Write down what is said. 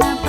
Bye.